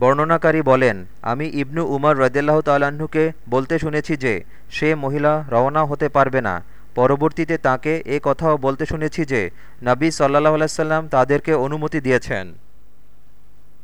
বর্ণনাকারী বলেন, আমি ইবনু উমর রদেল্লাহ তাল্লাহ্নকে বলতে শুনেছি যে, সে মহিলা রওনা হতে পারবে না। পরবর্তীতে তাকে এ কথাও বলতে শুনেছি যে, নাবী সাল্লাহ আলাইসাল্লাম তাদেরকে অনুমতি দিয়েছেন।